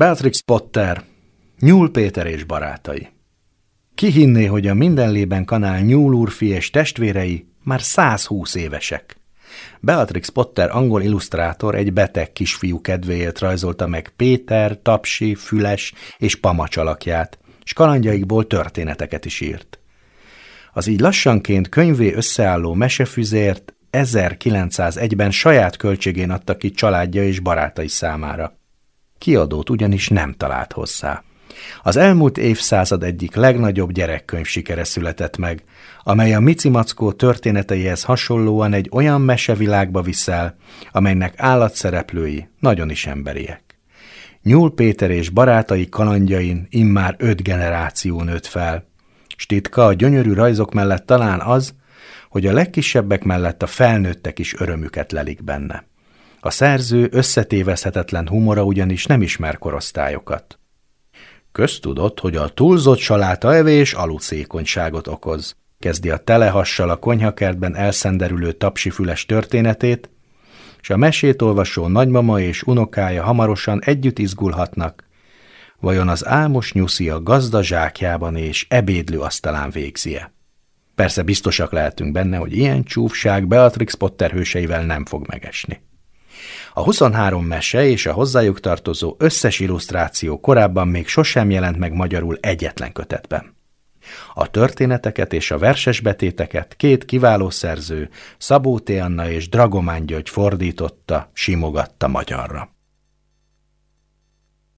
Beatrix Potter, Nyúl Péter és barátai. Ki hinné, hogy a mindenlében kanál Nyúl úrfi és testvérei már 120 évesek. Beatrix Potter angol illusztrátor egy beteg kisfiú kedvéért rajzolta meg Péter, Tapsi, Füles és Pamacs alakját, s kalandjaikból történeteket is írt. Az így lassanként könyvé összeálló mesefüzért 1901-ben saját költségén adta ki családja és barátai számára. Kiadót ugyanis nem talált hozzá. Az elmúlt évszázad egyik legnagyobb gyerekkönyv sikere született meg, amely a Mici Mackó történeteihez hasonlóan egy olyan mesevilágba viszel, amelynek állatszereplői nagyon is emberiek. Nyúl Péter és barátai kalandjain immár öt generáció nőtt fel, s a gyönyörű rajzok mellett talán az, hogy a legkisebbek mellett a felnőttek is örömüket lelik benne. A szerző összetévezhetetlen humora ugyanis nem ismer korosztályokat. Köztudott, hogy a túlzott salátaevés alucékonyságot okoz. Kezdi a telehassal a konyhakertben elszenderülő tapsifüles történetét, és a mesét olvasó nagymama és unokája hamarosan együtt izgulhatnak. Vajon az álmos nyuszi a gazda zsákjában és ebédlő asztalán végzie? Persze biztosak lehetünk benne, hogy ilyen csúfság Beatrix Potter hőseivel nem fog megesni. A 23 mese és a hozzájuk tartozó összes illusztráció korábban még sosem jelent meg magyarul egyetlen kötetben. A történeteket és a verses betéteket két kiváló szerző, Szabó T. Anna és Dragomán György fordította, simogatta magyarra.